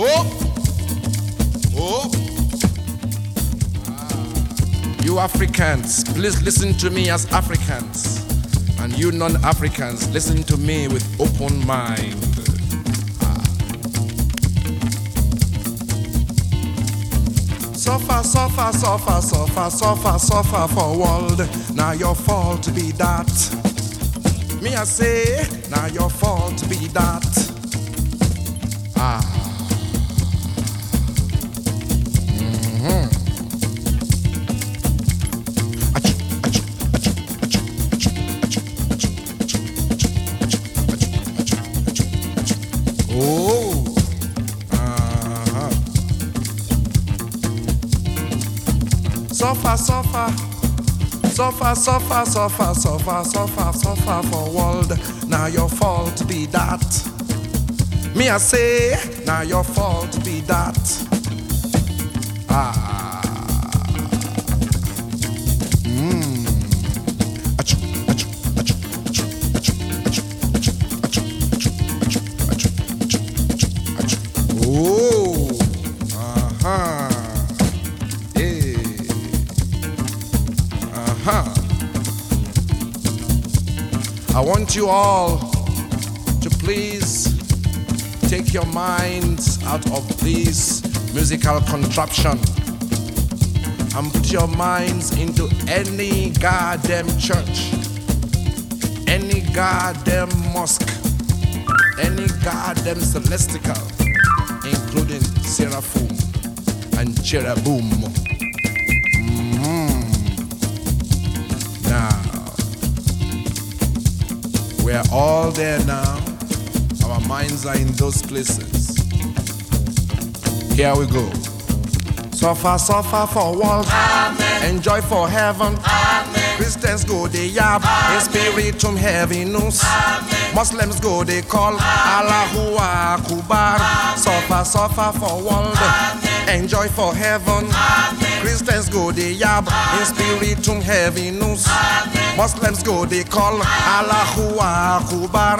Oh, oh. Ah. You Africans, please listen to me as Africans. And you non Africans, listen to me with open mind. Ah. Suffer, suffer, suffer, suffer, suffer, suffer for world. Now your fault be that. Me I say, now your fault be that. Oh. Uh-huh. Suffer, suffer. Suffer, suffer, suffer, suffer, suffer, suffer for world. Now your fault be that. Me I say, now your fault be that. Ah. I want you all to please take your minds out of this musical contraption and put your minds into any goddamn church, any goddamn mosque, any goddamn celestial, including Seraphim and Cherubim. We're all there now. Our minds are in those places. Here we go. Suffer, suffer for world. Enjoy for heaven. Christians go they yab. In spiritum heaviness. Muslims go they call Allahu Akbar. Suffer, suffer for world. Enjoy for heaven. Christians go they yab. In spiritum heaviness. Muslims go they call Allahu Akbar.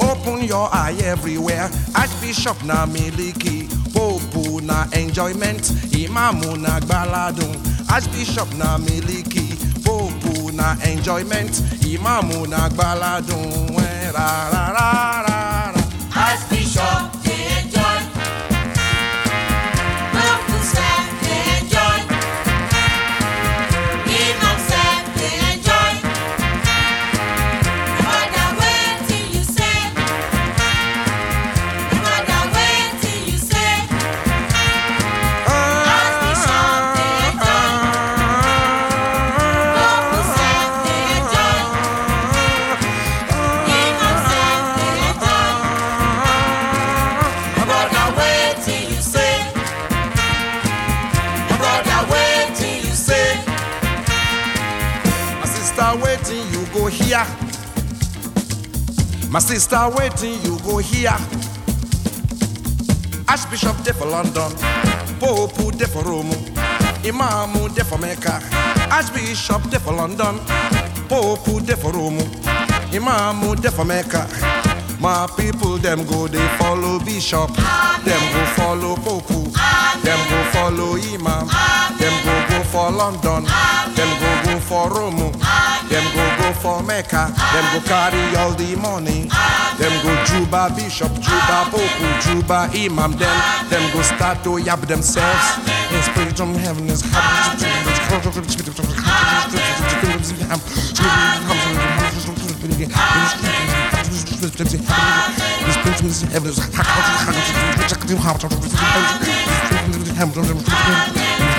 Open your eye everywhere. Archbishop na miliki, Pope na enjoyment, Imamu na gbaladun. Archbishop na miliki, Pope na enjoyment, Imamu na gbaladun. Ra, ra, ra, waiting, you go here. My sister waiting, you go here. Archbishop there for London, Pope there for Rome, Imam there for Mecca. Archbishop there for London, Pope there for Rome, Imam there for Mecca. My people them go they follow Bishop, them go follow Pope, them go follow Imam, them go go for London, them go go for Rome, go for Mecca, them go carry all the money, them go Juba Bishop, Juba Pope, Juba Imam, them them go start to yab themselves. In spirit from heaven is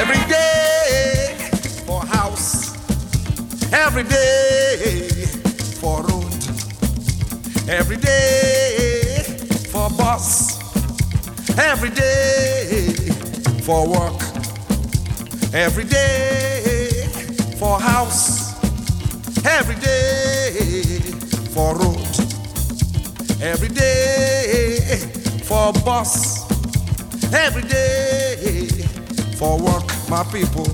Every day for house Every day for road. Every day for bus. Every day for work. Every day for house. Every day for road. Every day for bus. Every day for work, my people.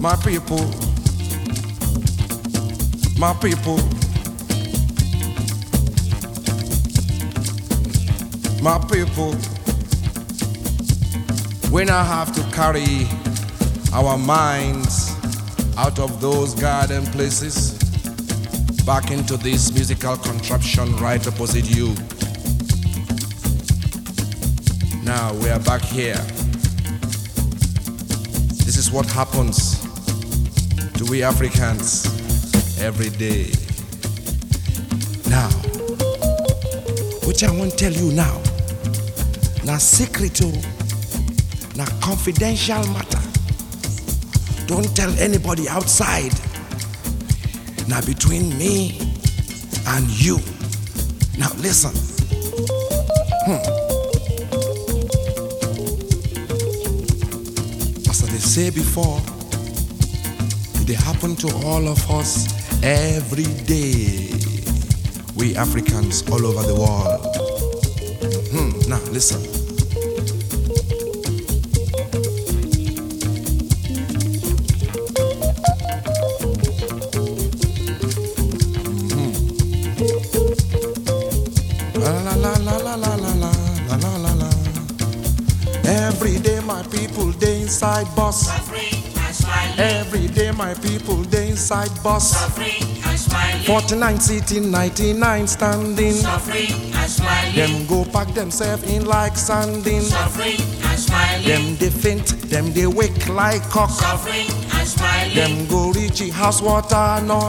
My people. My people. My people. We now have to carry our minds out of those garden places back into this musical contraption right opposite you. Now we are back here. This is what happens to we Africans every day. Now, which I want to tell you now, na secret, oh, na confidential matter. Don't tell anybody outside. Now between me and you. Now listen. Hmm. As I say before, they happen to all of us every day. We Africans all over the world. Hmm. Now listen. My people they inside bus. Every day my people they inside bus. Suffering and 49 sitting, 99 standing. Them go pack themselves in like sanding. Them they faint, them they wake like cock. Them go reach house water, no